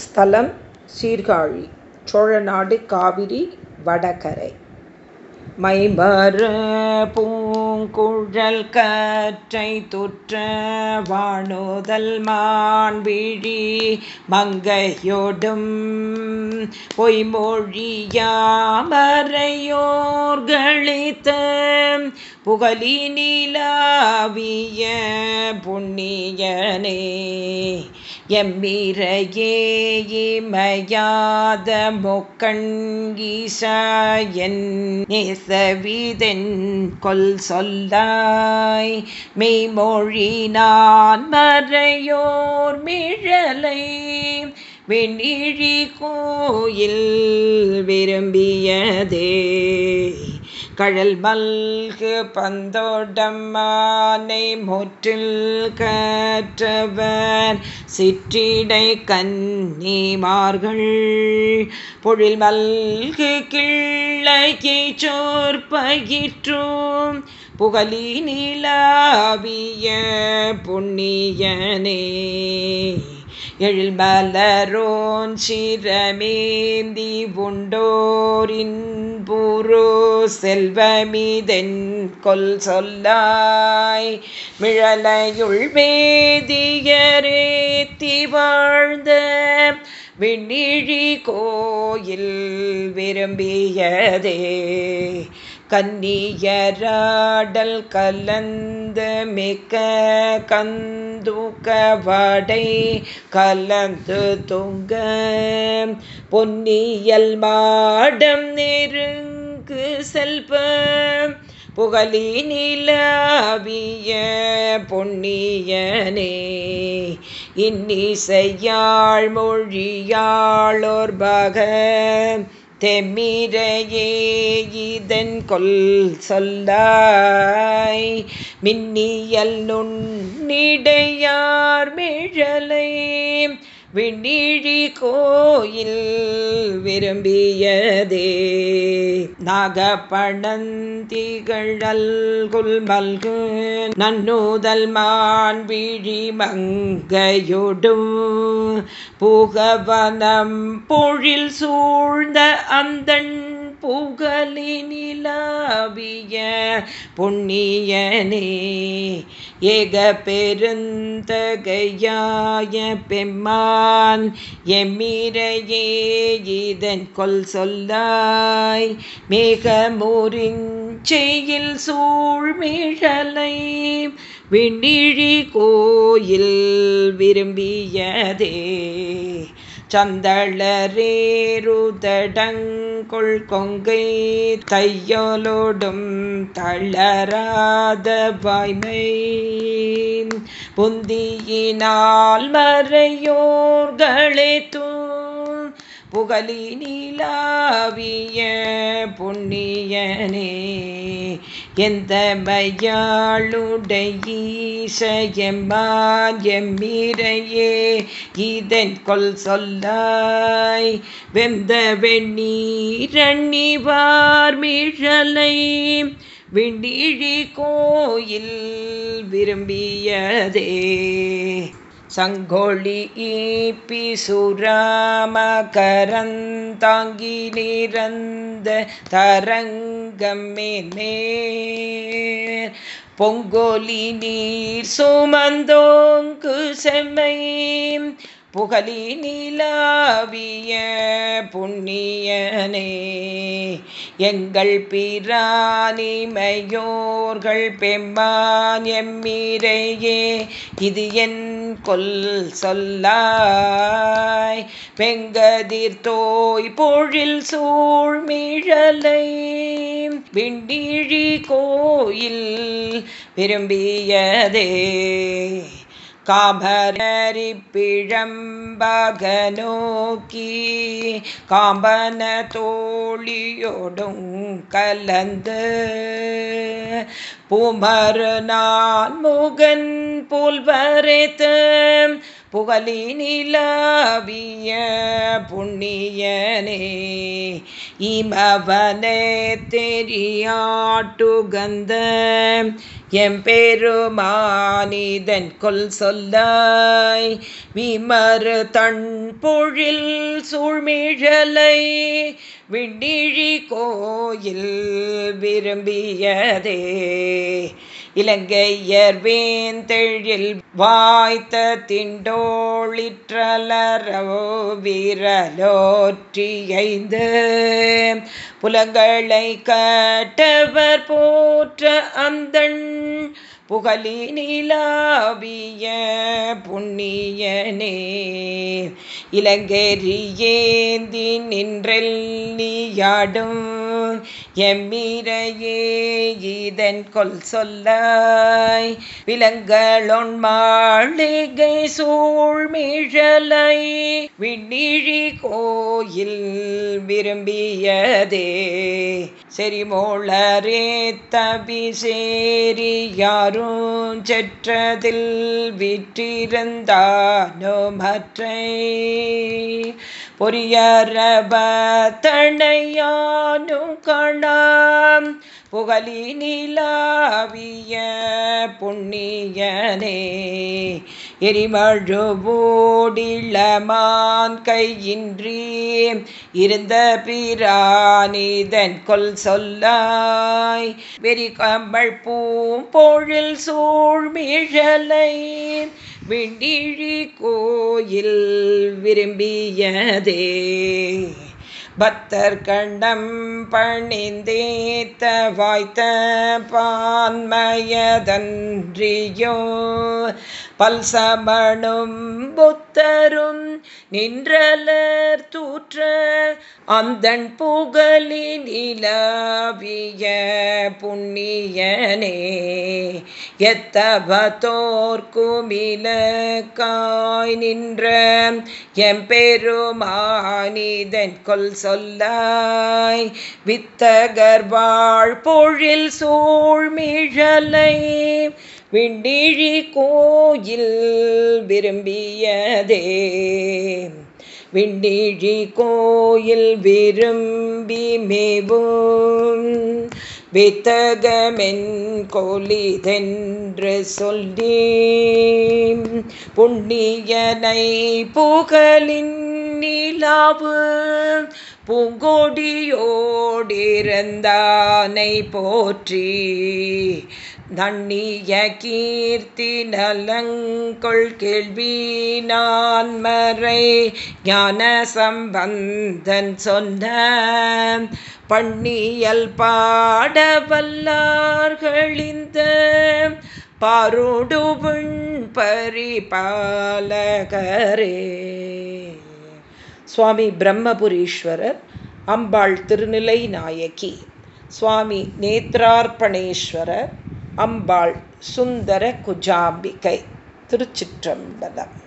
ஸ்தலம் சீர்காழி சோழநாடு காவிரி வடகரை. மைமர பூங்குழல் கற்றை துற்ற வாணுதல் மான்விழி மங்கையோடும் பொய்மொழியாமரையோர்களித்த புகழி நீலாவிய புண்ணியனே எம்மிரையே இமையாத மொக்கண் நேசவிதென் கொல் சொல்லாய் மெய்மொழி நான் மறையோர் மிழலை வெண்ணிழி கோயில் விரும்பியதே. கழல் மல்கு பந்தோடம்மானை முற்றில் கற்றவர். சிற்றிடை கன்னிமார்கள் பொழில் மல்கு கிள்ளையை சோற்பயிற்றும் புகழி நிலாவிய புண்ணியனே. எழில் மலரோன் சிரமேந்தி உண்டோரின் புரு செல்வமிதென் கொல் சொல்லாய் மிழலையுள் வேதியரேத்தி வாழ்ந்த விண்ணிழி கோயில் விரும்பியதே. கன்னியராடல் கலந்து மிக்க கந்துகவடை கலந்து தொங்க பொன்னியல் மாடம் நெருங்கு செல்ப புகழி நிலவிய பொன்னியனே. இன்னிசையாழ் மொழியாளோர் பக தெம்மிரையே இதன் கொல் சொல்லாய். மின்னியல் நுண்ணிடையார் மிழலை. விண்ணிழி கோயில் விரும்பியதே. நாகப்பணந்திகழல் குல்மல்கு நன்னூதல் மான் விழி மங்கையொடும். புகவனம் பொழில் சூழ்ந்த அந்தன் புகழி புண்ணியனே ஏக பெருந்தகையாய பெம்மான் எம்மிரையே இதன் கொல் சொல்லாய் மேக மேகமூரிஞ்செயில் சூழ்மிழலை விண்ணிழி கோயில் விரும்பியதே. சந்தளரேருதடங்கொள் கொங்கை தையலோடும் தளராத வாய்மை. புந்தியினால் மறையோர்களே தூ புகழி நீலாவிய புண்ணியனே எந்த மையாளுடையீசையம்மான் எம்மிரையே இதன் கொல் சொல்லாய் வெந்த வெண்ணீரண்ணிவார் மிழலை விண்டிழி கோயில் விரும்பியதே. சங்கொழி ஈப்பி சுராமகரந்தாங்கி நிறந்த தரங்கம் பொங்கொலி நீர் சுமந்தோங்கு செம்மை. புகழி நிலாவிய புண்ணியனே. எங்கள் பிராணிமையோர்கள் பெம்மான் எம்மிரையே இது என் கொல் சொல்லாய். பெங்கதிர் தோய் பொழில் சூழ்மிழலை விண்டிழி கோயில் விரும்பியதே. காபரி பிழம்பக நோக்கி காம்பன தோழியோடும் கலந்து. பூமரு நான் முகன் புல்வரைத்து புகழி நிலவிய புண்ணியனே. இமவனே தெரியாட்டுகந்த எம்பெருமானிதன் கொல் சொல்லாய் விமறு தன் பொழில் சூழ்மிழலை விண்டிழி கோயில் விரும்பியதே. இலங்கையர் வேந்தெழில் வாய்த்த திண்டோளிற்றலரோ வீரலோற்றியைந்து. புலங்களை கட்டவர் போற்ற அந்தண் புகழி நிலாவிய புண்ணியனே. இலங்கேரியேந்தி நின்றல் நீயாடும் எம்மிரையே இதன் கொல் சொல்லாய் விலங்களொன் மாளிகை சூழ்மிழலை விண்ணிழி கோயில் விரும்பியதே. செறிமோளரே தபிசேரி யாரும் செற்றதில் விற்றிருந்தானோ மற்றை. பொரியரப கணாம் காணாம். புகழி நிலாவிய புண்ணியனே எரிமழுபூடிளமான் கையின்றி இருந்த பிரானிதன் கொல் சொல்லாய். வெறி கம்பள் பூம்பொழில் சூழ்மிழலை விண்டிழி கோயில் விரும்பியதே. பக்தர் கண்டம் பணிந்தேத்த வாய்த்த பான்மயதன்றியோ. பல்சமணும் புத்தரும் நின்றலர் தூற்ற அந்தன் புகழி நிலவிய புண்ணியனே. எத்தபத்தோர்க்குமிலக்காய் நின்ற எம்பெருமானிதன் கொல் சொல்லாய் வித்தகர் வாழ் பொழில் சூழ்மிழலை விண்டிழி கோயில் விரும்பியதே. விண்டிழி கோயில் விரும்பி மேவும் வித்தகமென் கோலிதென்று சொல்லி புண்ணியனை புகழின் நிலாவு பூங்கொடியோடிருந்தானை போற்றி. நன்னிய கீர்த்தி நலங்கொள் கேள்வி நான் மறை ஞான சம்பந்தன் சொன்ன பண்ணியல் பாட வல்லார்களிந்த பாரோடுவன் பரிபாலகரே. சுவாமி பிரம்மபுரீஸ்வரர் அம்பாள் திருநிலை நாயகி சுவாமி நேத்ரார்ப்பணேஸ்வரர் அம்பாள் சுந்தர குஜாம்பிகை திருச்சிற்றம்பலம்.